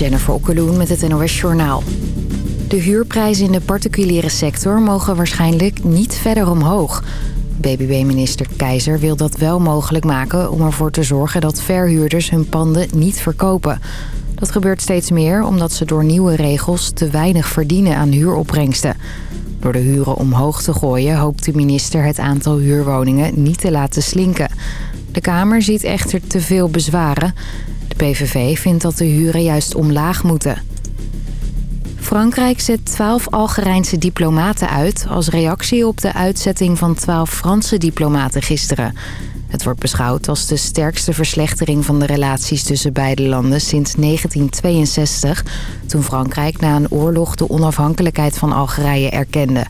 Jennifer Okkeloen met het NOS Journaal. De huurprijzen in de particuliere sector mogen waarschijnlijk niet verder omhoog. BBB-minister Keizer wil dat wel mogelijk maken om ervoor te zorgen dat verhuurders hun panden niet verkopen. Dat gebeurt steeds meer omdat ze door nieuwe regels te weinig verdienen aan huuropbrengsten. Door de huren omhoog te gooien hoopt de minister het aantal huurwoningen niet te laten slinken. De Kamer ziet echter te veel bezwaren. PVV vindt dat de huren juist omlaag moeten. Frankrijk zet 12 Algerijnse diplomaten uit... als reactie op de uitzetting van 12 Franse diplomaten gisteren. Het wordt beschouwd als de sterkste verslechtering van de relaties tussen beide landen sinds 1962... toen Frankrijk na een oorlog de onafhankelijkheid van Algerije erkende.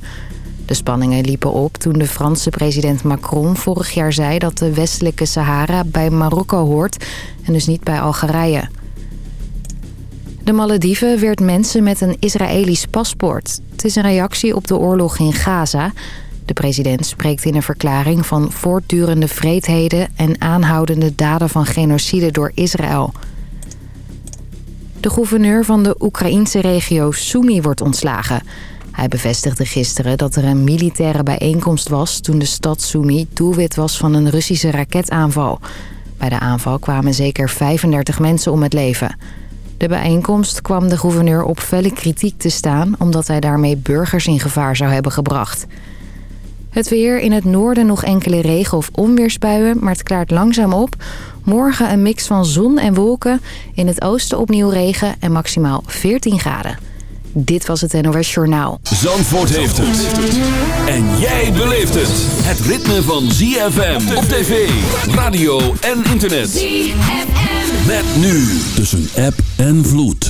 De spanningen liepen op toen de Franse president Macron vorig jaar zei... dat de westelijke Sahara bij Marokko hoort en dus niet bij Algerije. De Malediven werd mensen met een Israëlisch paspoort. Het is een reactie op de oorlog in Gaza. De president spreekt in een verklaring van voortdurende vreedheden... en aanhoudende daden van genocide door Israël. De gouverneur van de Oekraïnse regio Sumy wordt ontslagen. Hij bevestigde gisteren dat er een militaire bijeenkomst was... toen de stad Sumy doelwit was van een Russische raketaanval. Bij de aanval kwamen zeker 35 mensen om het leven... De bijeenkomst kwam de gouverneur op felle kritiek te staan... omdat hij daarmee burgers in gevaar zou hebben gebracht. Het weer in het noorden nog enkele regen- of onweersbuien... maar het klaart langzaam op. Morgen een mix van zon en wolken. In het oosten opnieuw regen en maximaal 14 graden. Dit was het NOS Journaal. Zandvoort heeft het. En jij beleeft het. Het ritme van ZFM op tv, radio en internet. ZFM. Met nu tussen app en vloed.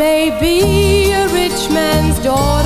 May be a rich man's daughter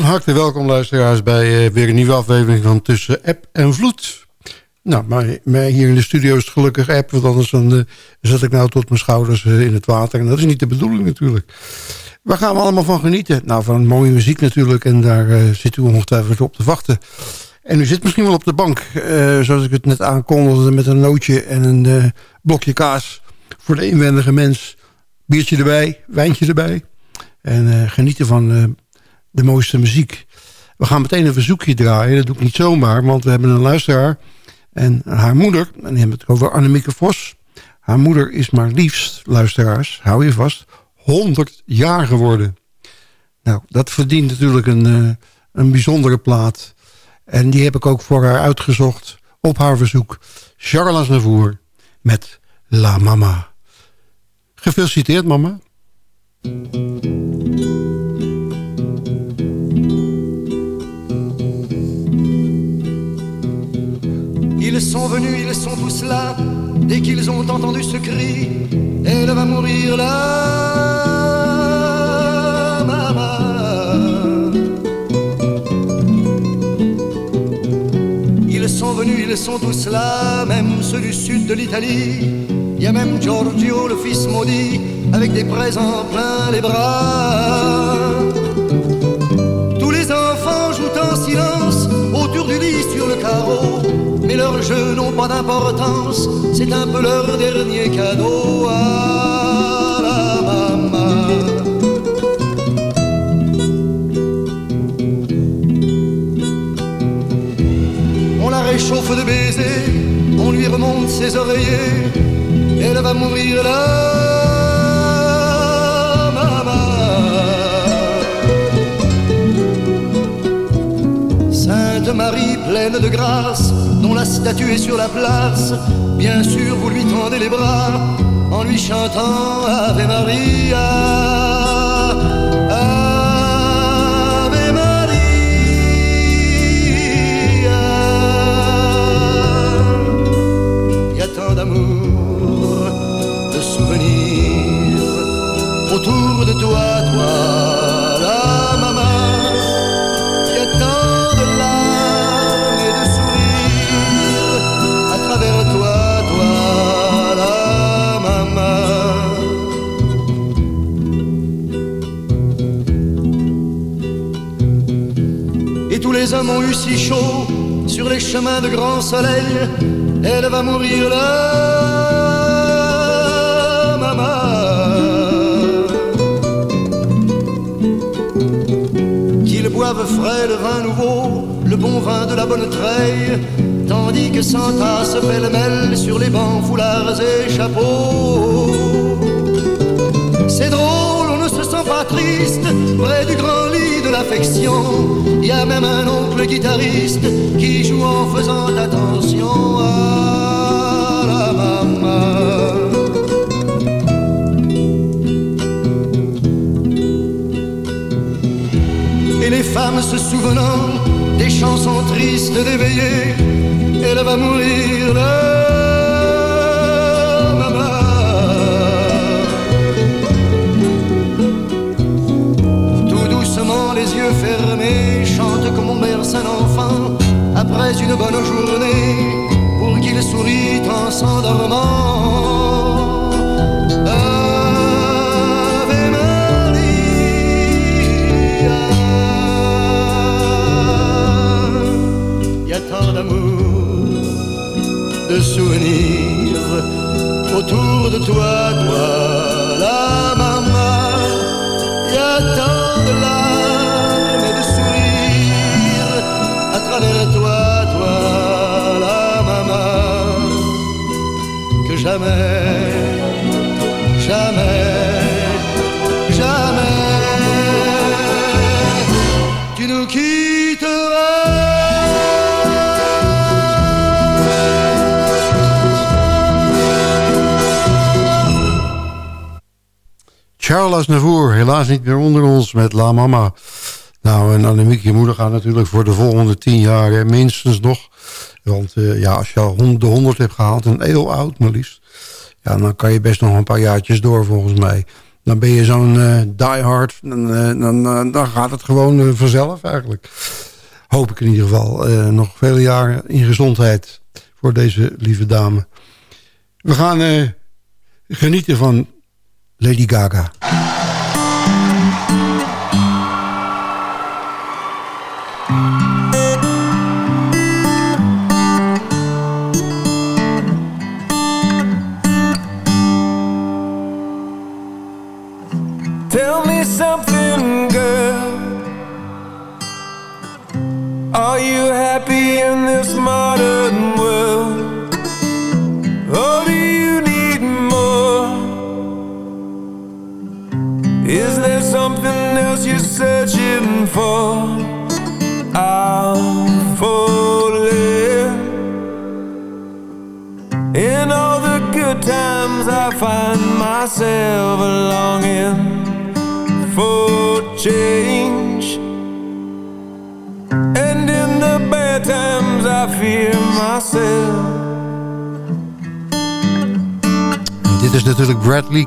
Van harte welkom luisteraars bij uh, weer een nieuwe aflevering van Tussen App en Vloed. Nou, maar, maar hier in de studio is het gelukkig app, want anders dan, uh, zet ik nou tot mijn schouders uh, in het water. En dat is niet de bedoeling natuurlijk. Waar gaan we allemaal van genieten? Nou, van mooie muziek natuurlijk en daar zit u ongetwijfeld op te wachten. En u zit misschien wel op de bank, zoals ik het net aankondigde... met een nootje en een blokje kaas voor de inwendige mens. Biertje erbij, wijntje erbij. En genieten van de mooiste muziek. We gaan meteen een verzoekje draaien. Dat doe ik niet zomaar, want we hebben een luisteraar. En haar moeder, en die hebben het over Annemieke Vos. Haar moeder is maar liefst, luisteraars, hou je vast, 100 jaar geworden. Nou, dat verdient natuurlijk een, uh, een bijzondere plaat. En die heb ik ook voor haar uitgezocht op haar verzoek. Charles Navour met La Mama. Gefeliciteerd, mama. Ils sont venus, ils sont tous là. Dès qu'ils ont entendu ce cri, elle va mourir là, maman. Ils sont venus, ils sont tous là, même ceux du sud de l'Italie. Il y a même Giorgio, le fils maudit, avec des présents plein les bras. Jeux n'ont pas d'importance, c'est un peu leur dernier cadeau à la maman. On la réchauffe de baisers, on lui remonte ses oreillers, elle va mourir là. Sainte Marie pleine de grâce, dont la statue est sur la place. Bien sûr, vous lui tendez les bras en lui chantant Ave Maria. Ave Maria. Il y a tant d'amour, de souvenirs autour de toi, les hommes ont eu si chaud sur les chemins de grand soleil. Elle va mourir là, maman. Qu'ils boivent frais le vin nouveau, le bon vin de la bonne treille, tandis que s'entassent pêle-mêle sur les bancs, foulards et chapeaux. C'est drôle, on ne se sent pas triste près du grand lit Il y a même un oncle guitariste qui joue en faisant attention à la maman. Et les femmes se souvenant des chansons tristes d'éveillé, elle va mourir chante comme on berce un enfant après une bonne journée pour qu'il sourit en s'endormant. Ave Maria. Y a tant d'amour, de souvenirs autour de toi, toi, la maman. Y a tant de larmes toi, toi, la maman, que jamais, jamais, jamais, tu nous Charles Navour, helaas niet meer onder ons met La Mama. En Annemiek, je moeder gaat natuurlijk voor de volgende tien jaar minstens nog. Want eh, ja, als je de 100 hebt gehaald, een eeuw oud maar liefst... Ja, dan kan je best nog een paar jaartjes door volgens mij. dan ben je zo'n uh, diehard. Dan, uh, dan, dan gaat het gewoon vanzelf eigenlijk. Hoop ik in ieder geval. nog vele jaren in gezondheid voor deze lieve dame. We gaan genieten van Lady Gaga.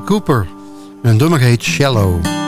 Cooper. En nummer heet Shallow.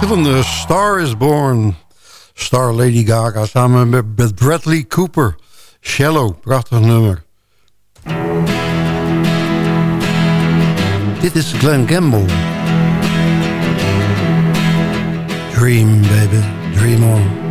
Film The Star is Born. Star Lady Gaga samen met Bradley Cooper. Shallow, prachtig nummer. Dit is Glenn Campbell. Dream, baby, dream on.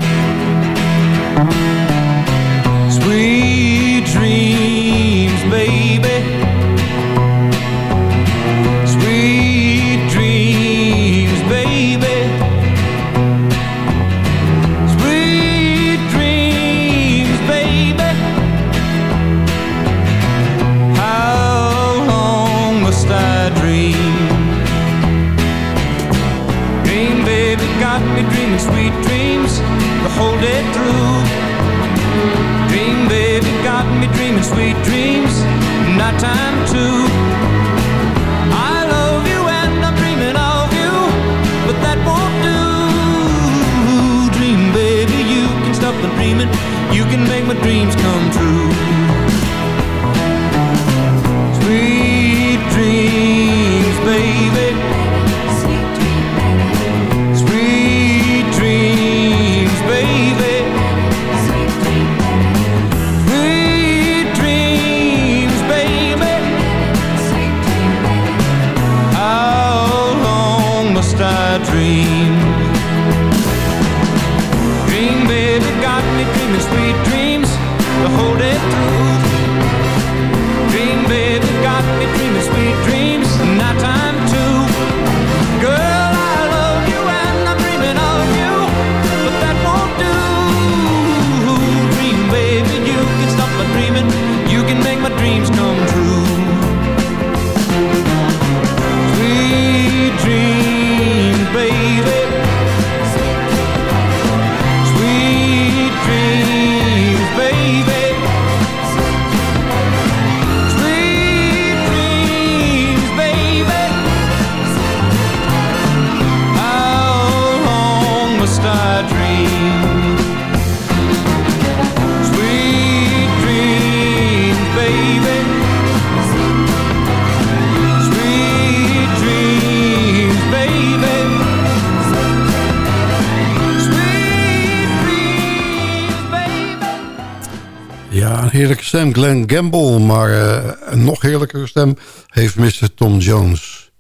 heerlijke stem, Glenn Gamble. Maar eh, een nog heerlijkere stem heeft Mr. Tom Jones.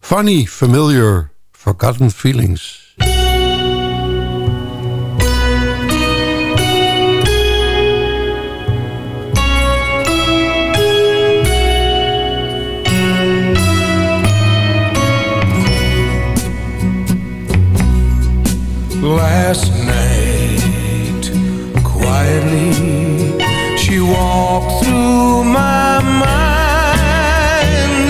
Funny, familiar, forgotten feelings. Last night, quietly, she walked through my mind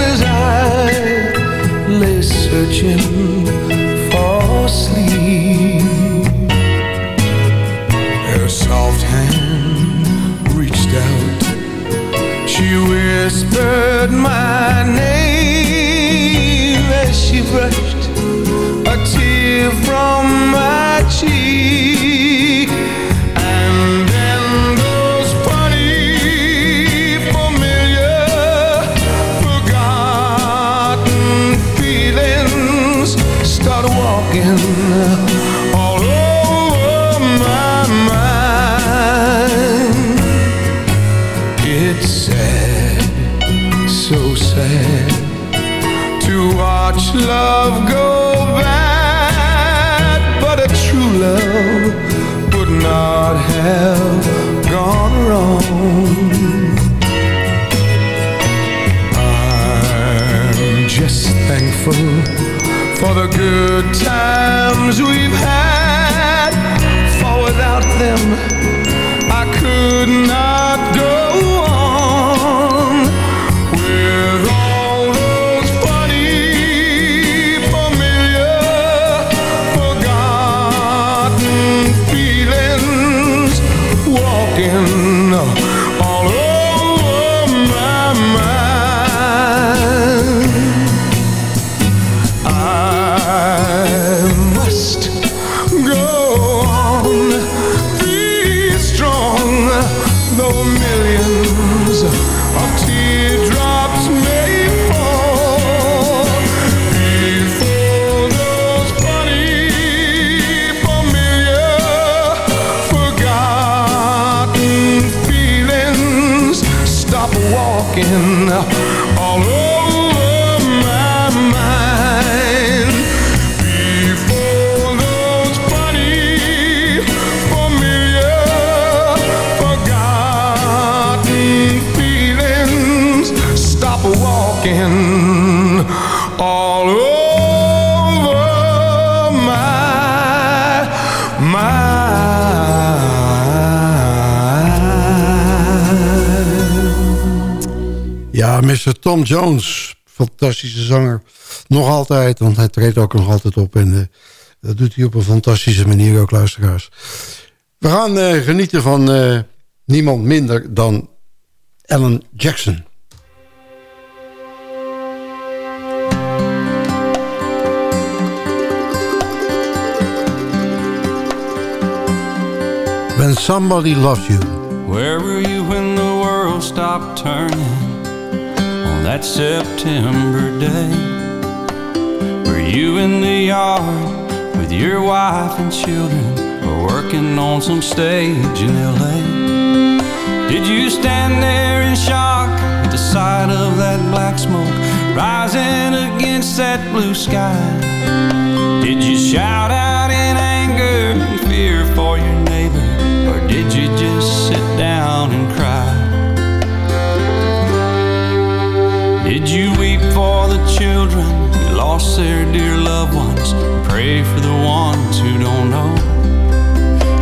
as I lay searching for sleep. Her soft hand reached out, she whispered my name as she brushed a tear from my cheek have gone wrong. I'm just thankful for the good times we've had, for without them I could not Mr. Tom Jones, fantastische zanger. Nog altijd, want hij treedt ook nog altijd op. En uh, dat doet hij op een fantastische manier ook, luisteraars. We gaan uh, genieten van uh, niemand minder dan Alan Jackson. When somebody loves you. Where were you when the world stopped turning that September day? Were you in the yard with your wife and children or working on some stage in LA? Did you stand there in shock at the sight of that black smoke rising against that blue sky? Did you shout out in anger and fear for your neighbor? Or did you just sit down and cry? Did you weep for the children who lost their dear loved ones? Pray for the ones who don't know.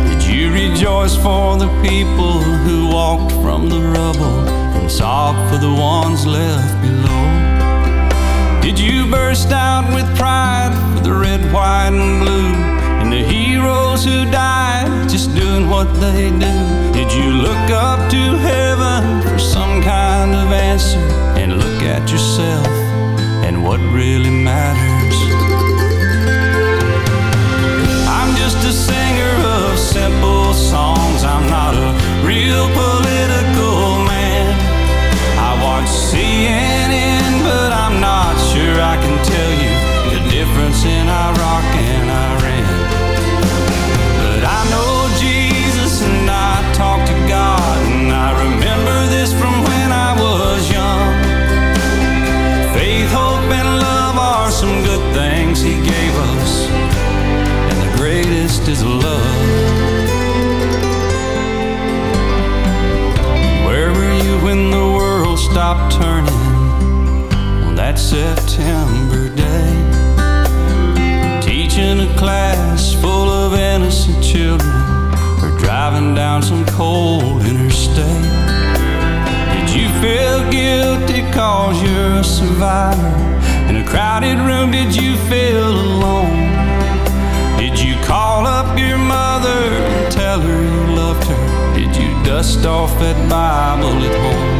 Did you rejoice for the people who walked from the rubble and sob for the ones left below? Did you burst out with pride for the red, white, and blue and the heroes who died just doing what they do? Did you look up to heaven for some kind of answer at yourself and what really matters? I'm just a singer of simple songs. I'm not a real political man. I watch CNN, but I'm not sure I can tell you the difference in Iraq and Iran. lost his love. Where were you when the world stopped turning on that September day? Teaching a class full of innocent children or driving down some cold interstate. Did you feel guilty cause you're a survivor? In a crowded room, did you feel alone? Call up your mother and tell her you loved her? Did you dust off that Bible at home?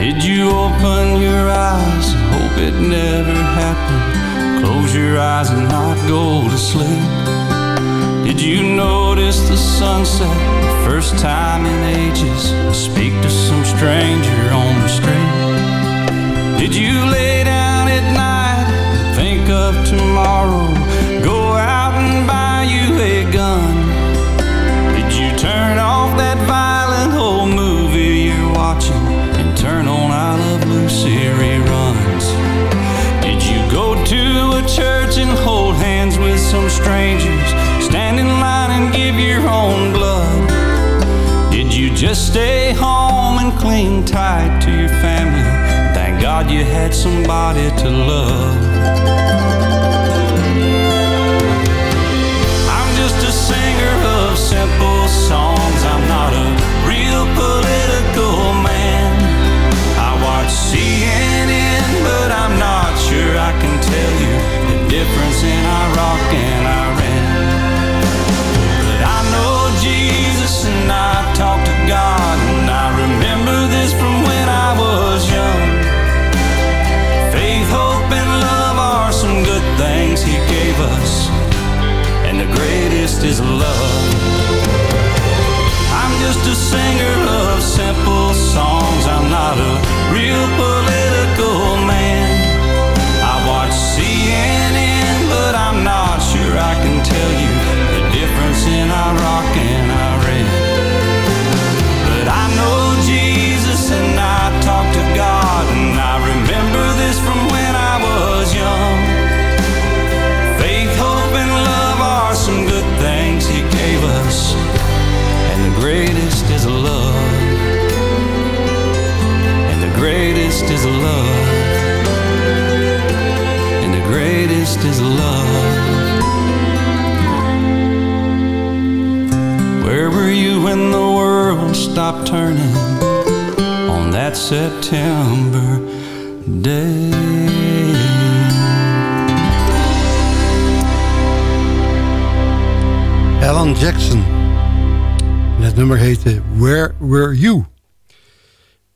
Did you open your eyes and hope it never happened? Close your eyes and not go to sleep. Did you notice the sunset the first time in ages? Speak to some stranger on the street? Did you lay down at night think of tomorrow? Go out and buy you a gun? Did you turn off that violent old movie you're watching and turn on I Love Lucy reruns? Did you go to a church and hold hands with some strangers? Stand in line and give your own blood? Did you just stay home and cling tight to your family? Thank God you had somebody to love. Greatest is love. I'm just a singer of simple songs. I'm not a when the world stopped turning on that September day? Alan Jackson. En het nummer heette Where Were You?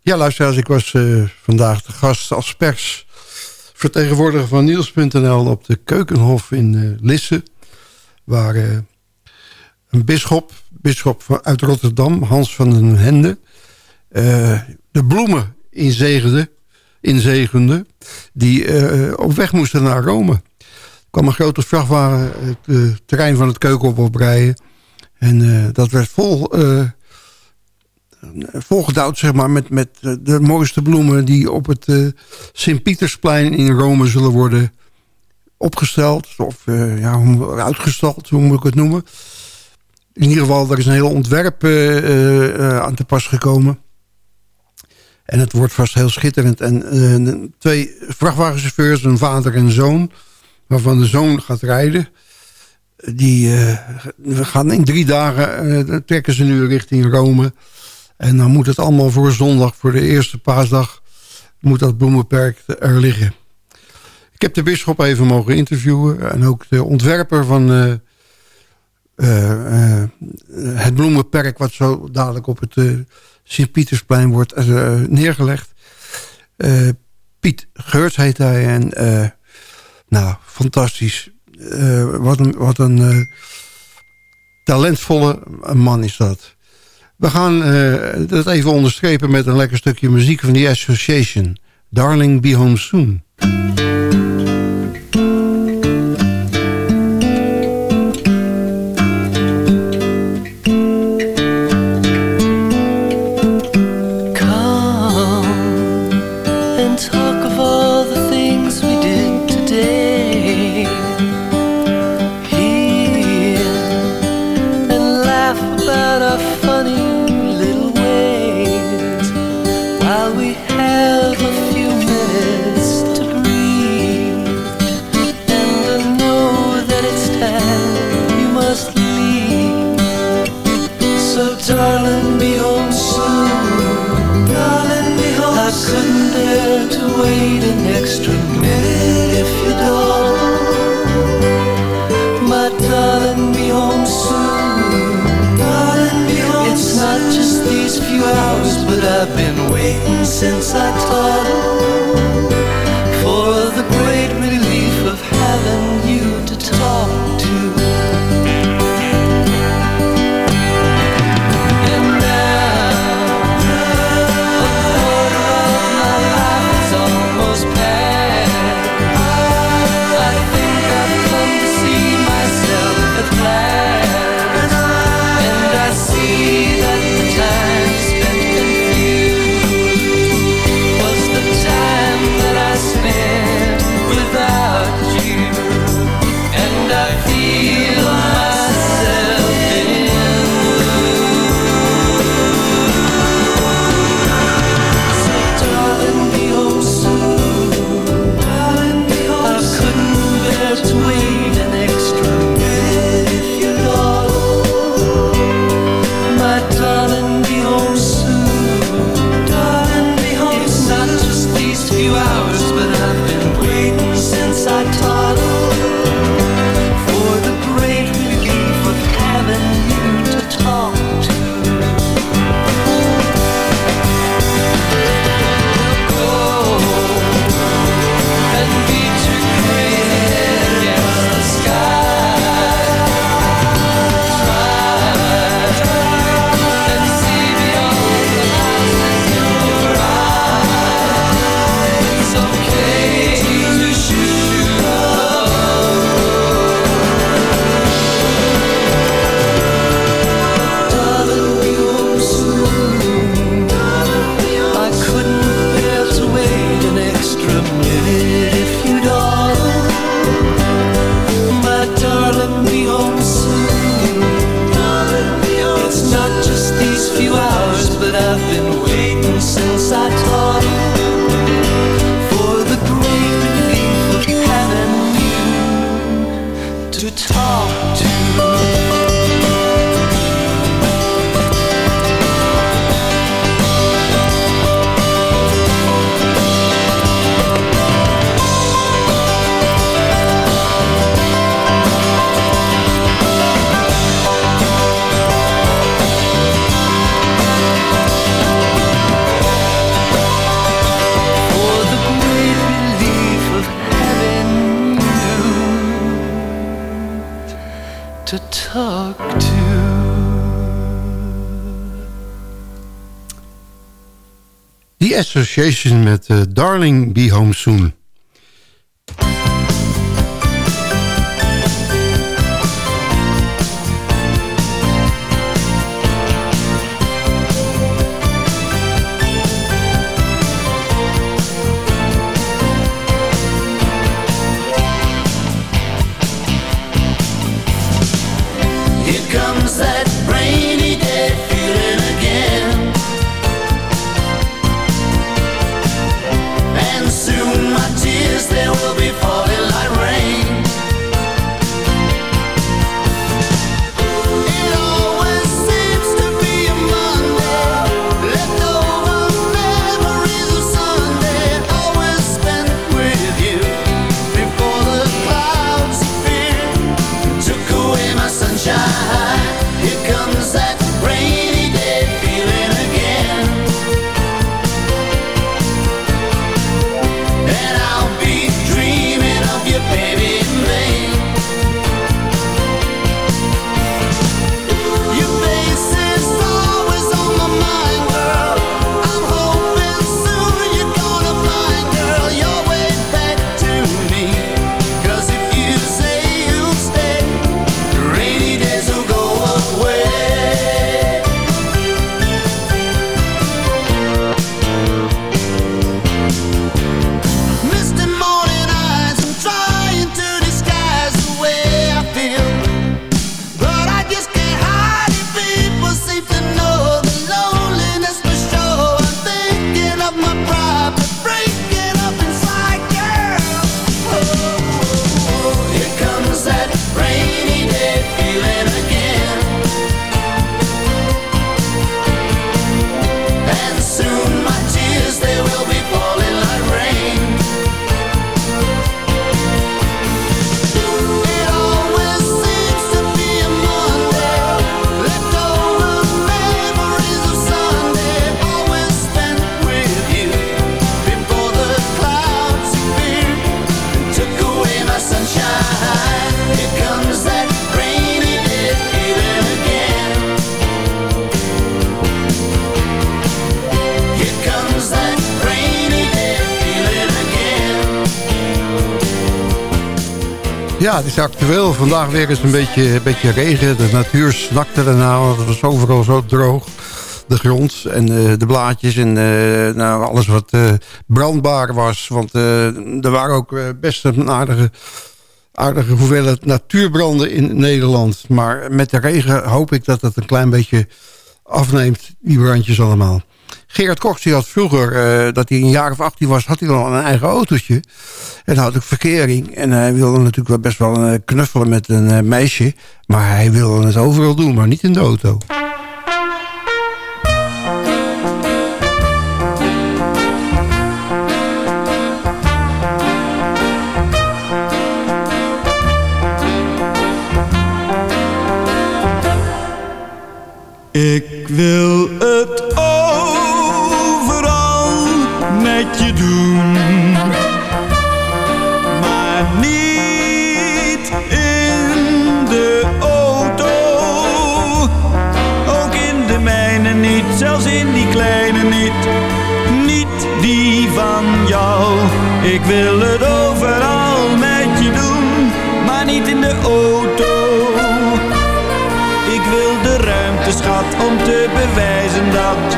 Ja, luisteraars, ik was eh, vandaag de gast als pers... vertegenwoordiger van Niels.nl op de Keukenhof in eh, Lisse... waar eh, een bisschop, bisschop uit Rotterdam, Hans van den Hende... eh, de bloemen inzegende, inzegende die eh, op weg moesten naar Rome. Er kwam een grote vrachtwagen het eh, terrein van het Keukenhof oprijden... En eh, dat werd vol, volgedouwd, zeg maar, met, met de mooiste bloemen... die op het Sint-Pietersplein in Rome zullen worden opgesteld. Of ja, uitgestald, hoe moet ik het noemen. In ieder geval, er is een heel ontwerp eh, eh, eh, aan te pas gekomen. En het wordt vast heel schitterend. En twee vrachtwagenchauffeurs, een vader en zoon... waarvan de zoon gaat rijden... Die we gaan in drie dagen trekken ze nu richting Rome. En dan moet het allemaal voor zondag, voor de eerste paasdag, moet dat bloemenperk er liggen. Ik heb de bisschop even mogen interviewen. En ook de ontwerper van het bloemenperk... wat zo dadelijk op het eh, Sint-Pietersplein wordt eh, neergelegd. Eh, Piet Geurts heet hij. En eh, nou, fantastisch. Eh, wat een, wat een eh, talentvolle man is dat. We gaan eh, dat even onderstrepen met een lekker stukje muziek van The Association. Darling, be home soon. Since I taught Association met eh, Darling Be Home Soon. Ja, het is actueel. Vandaag weer eens een beetje, een beetje regen. De natuur snakte ernaar, want het was overal zo droog. De grond en eh, de blaadjes en eh, nou, alles wat eh, brandbaar was. Want er waren ook best een aardige, aardige hoeveelheid natuurbranden in Nederland. Maar met de regen hoop ik dat het een klein beetje afneemt, die brandjes allemaal. Gerard Koks die had vroeger, uh, dat hij een jaar of 18 was... had hij al een eigen autootje. En had ook verkering. En hij wilde natuurlijk wel best wel uh, knuffelen met een uh, meisje. Maar hij wilde het overal doen, maar niet in de auto. Ik wil het Ik wil het overal met je doen, maar niet in de auto. Ik wil de ruimte, schat, om te bewijzen dat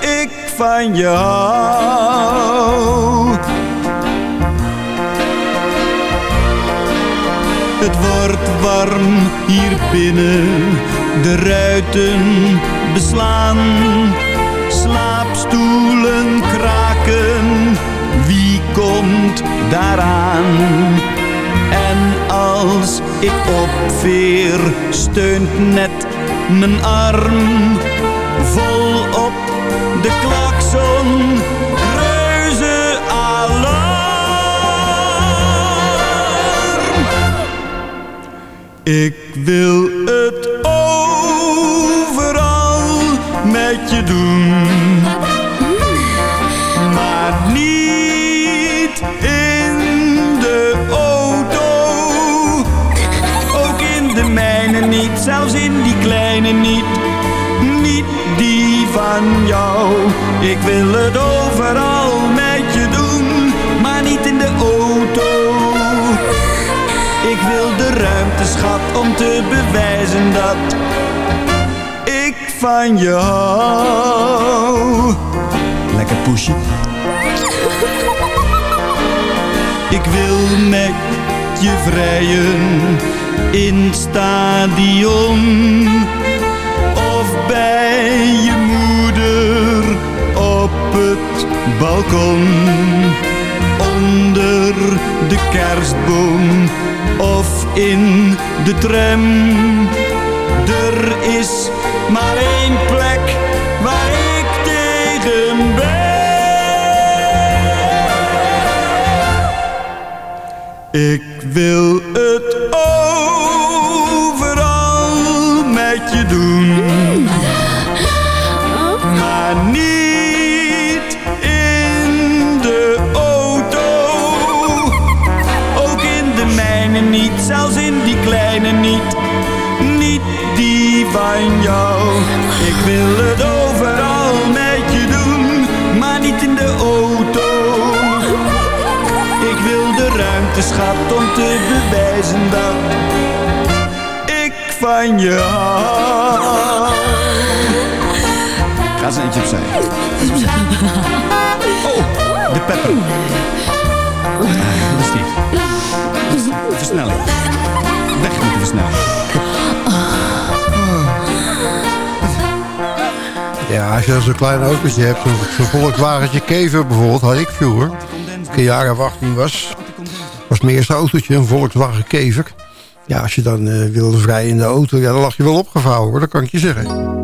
ik van je hou. Het wordt warm hier binnen, de ruiten beslaan. Slaapstoelen daaraan? En als ik opveer, steunt net mijn arm vol op de klakson. Reuze. Ik wil het overal met je doen, maar niet zelfs in die kleine niet. Niet die van jou. Ik wil het overal met je doen, maar niet in de auto. Ik wil de ruimte, schat, om te bewijzen dat ik van je hou. Lekker poesje. Ik wil met je vrijen in stadion of bij je moeder op het balkon. Onder de kerstboom of in de tram. Er is maar één plek waar ik tegen ben. Ik wil Ga eens eentje opzij. Oh, de pepper. Dat is die. Versnelling. Weg met de versnelling. Ja, als je zo'n klein autootje hebt, zo'n zo Volkswagentje Kever bijvoorbeeld, had ik vroeger. Toen ik een jaar of 18 was, was mijn eerste autootje een Volkswagen Kever. Ja, als je dan eh, wilde vrij in de auto, ja, dan lag je wel opgevouwen hoor, dat kan ik je zeggen.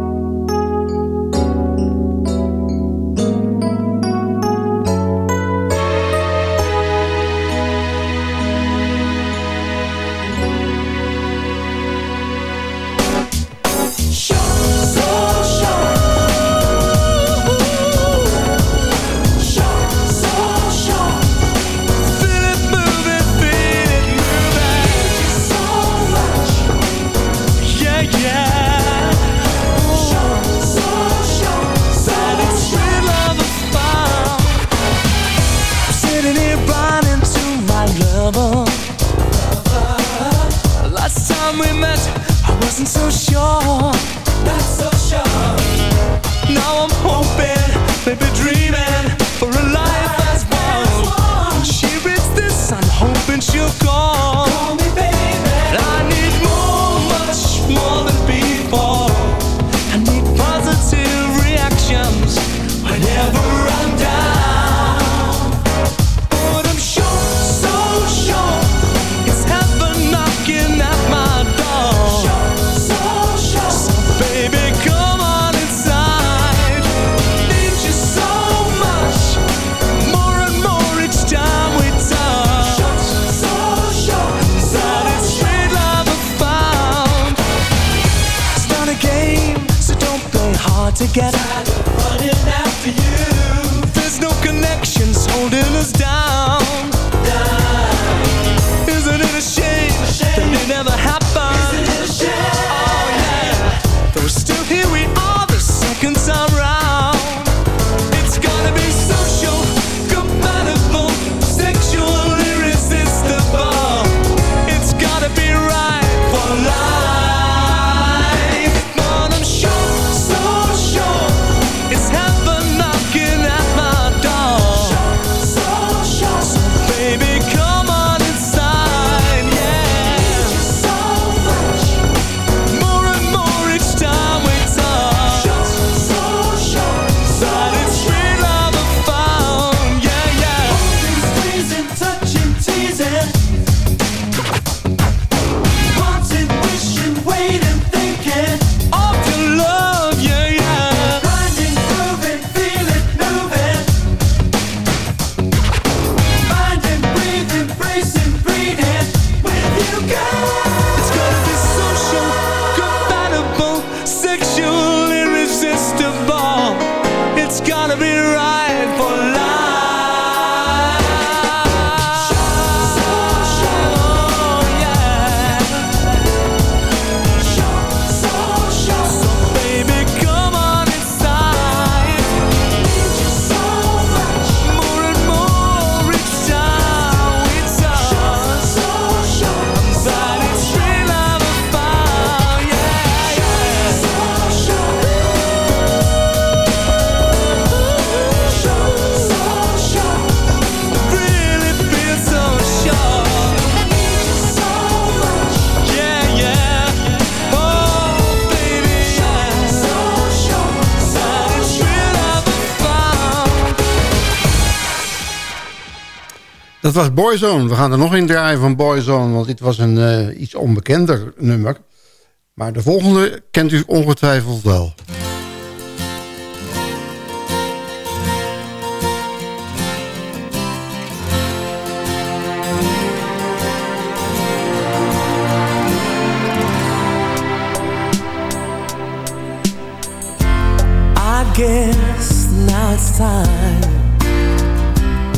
Dat was Boyzone. We gaan er nog in draaien van Boyzone, want dit was een eh, iets onbekender nummer. Maar de volgende kent u ongetwijfeld wel. Guess now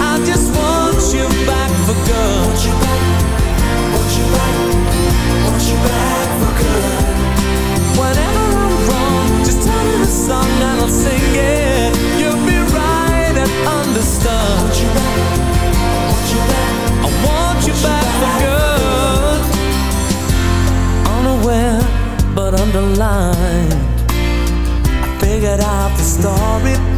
I just want you back for good. Want you back, want you back, for good. Whenever I'm wrong, just tell me the song and I'll sing it. You'll be right and. Want you back, want you back, I want you back for good. Unaware, but underlined. I figured out the story.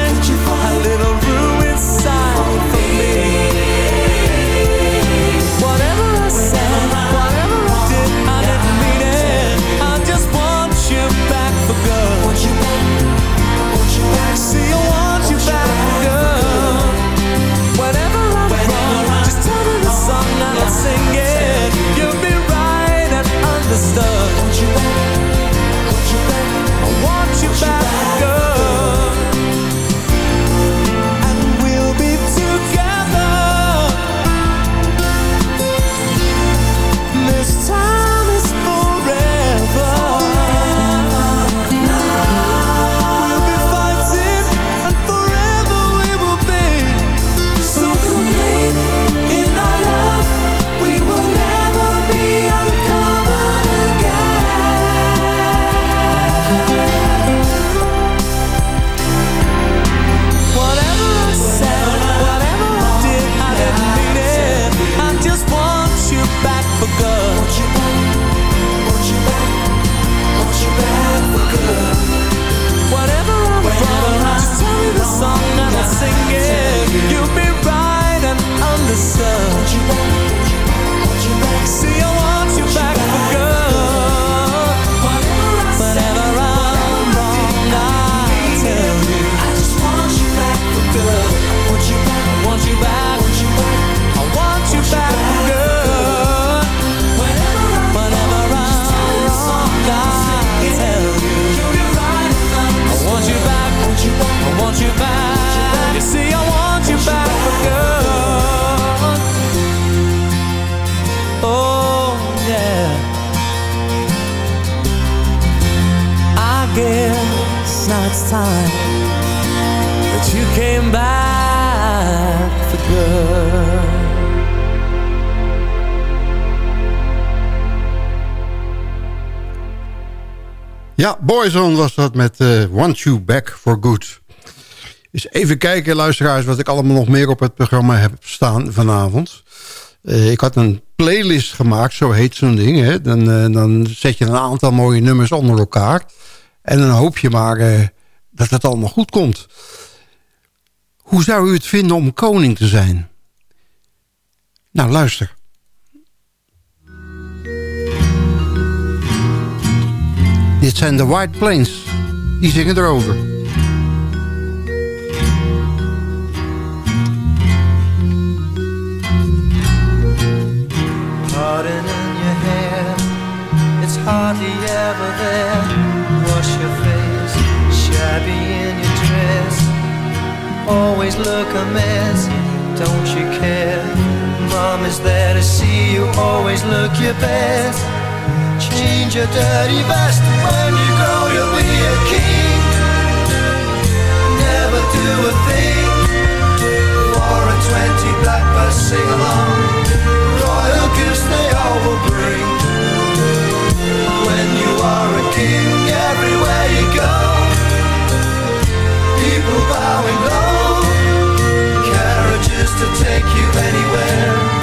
See, I want, you back, Whenever I'm I tell you. I just want you back. Want you want you back. Ja, Boyzone was dat met eh, Want You Back for Good. Dus even kijken, luisteraars, wat ik allemaal nog meer op het programma heb staan vanavond. Eh, ik had een playlist gemaakt, zo heet zo'n ding. Hè? Dan, eh, dan zet je een aantal mooie nummers onder elkaar. En dan hoop je maar dat het allemaal goed komt. Hoe zou u het vinden om koning te zijn? Nou, luister. Dit zijn de White Plains. Die zingen erover. Pardon in your hair, it's hardly ever there. Wash your face, shabby in your dress. Always look a mess, don't you care? Mom is there to see you, always look your best. Change your dirty vest when you grow, you'll be a king. Never do a thing for a twenty blackbird sing along. Royal gifts they all will bring. When you are a king, everywhere you go, people bowing low. Carriages to take you anywhere.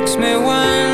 Makes me wonder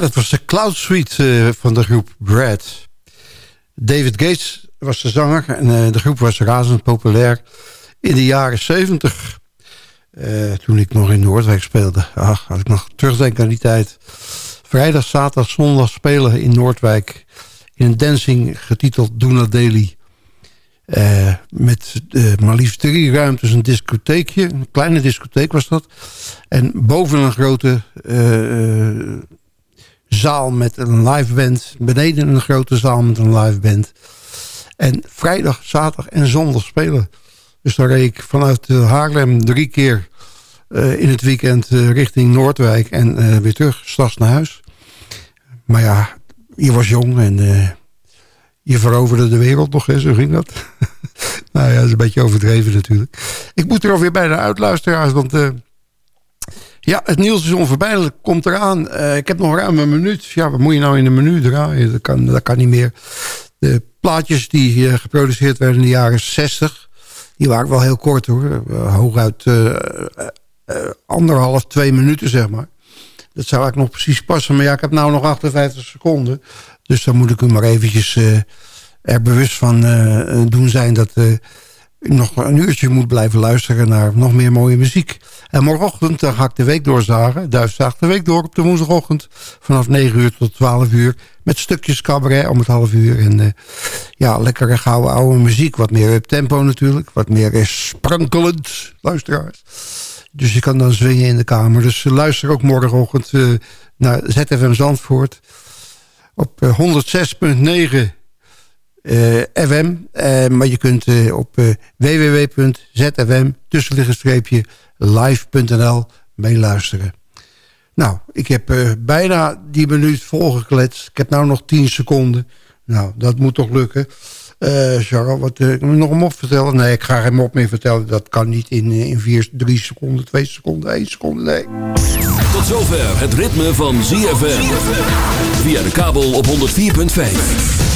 Dat was de Cloud Suite eh, van de groep Brad. David Gates was de zanger en eh, de groep was razend populair in de jaren 70. Eh, toen ik nog in Noordwijk speelde. Ach, als ik nog terugdenk aan die tijd. Vrijdag, zaterdag, zondag spelen in Noordwijk. In een dancing getiteld Doona Daily. Met uh, maar liefst drie ruimtes, een discotheekje. Een kleine discotheek was dat. En boven een grote zaal met een live band. Beneden een grote zaal met een live band. En vrijdag, zaterdag en zondag spelen. Dus dan reed ik vanuit Haarlem drie keer in het weekend richting Noordwijk. En weer terug, straks naar huis. Maar ja, je was jong en je veroverde de wereld nog, hè? zo ging dat. nou ja, dat is een beetje overdreven natuurlijk. Ik moet er alweer bijna uit, luisteraars, want... Ja, het nieuws is onverbijdelijk, komt eraan. Uh, ik heb nog ruim een minuut. Ja, wat moet je nou in een minuut draaien? Dat kan, dat kan niet meer. De plaatjes die uh, geproduceerd werden in de jaren 60... die waren wel heel kort hoor. hooguit anderhalf, twee minuten zeg maar. Dat zou eigenlijk nog precies passen. Maar ja, ik heb nou nog 58 seconden. Dus dan moet ik u maar eventjes er bewust van doen zijn... dat uh, nog een uurtje moet blijven luisteren naar nog meer mooie muziek. En morgenochtend dan ga ik de week doorzagen. Duif de week door op de woensdagochtend. Vanaf 9 uur tot 12 uur. Met stukjes cabaret om het half uur. En ja, lekkere gouden oude muziek. Wat meer tempo natuurlijk. Wat meer sprankelend, luisteraars. Dus je kan dan zwingen in de kamer. Dus luister ook morgenochtend naar ZFM Zandvoort op 106.9 uh, FM. Uh, maar je kunt uh, op www.zfm live.nl meeluisteren. Nou, ik heb bijna die minuut volgekletst. Ik heb nou nog 10 seconden. Nou, dat moet toch lukken. Uh, Charles, wat uh, nog een mop vertellen? Nee, ik ga geen mop meer vertellen. Dat kan niet in, in 4, 3 seconden, 2 seconden, 1 seconde. Tot zover het ritme van ZFM. Via de kabel op 104.5.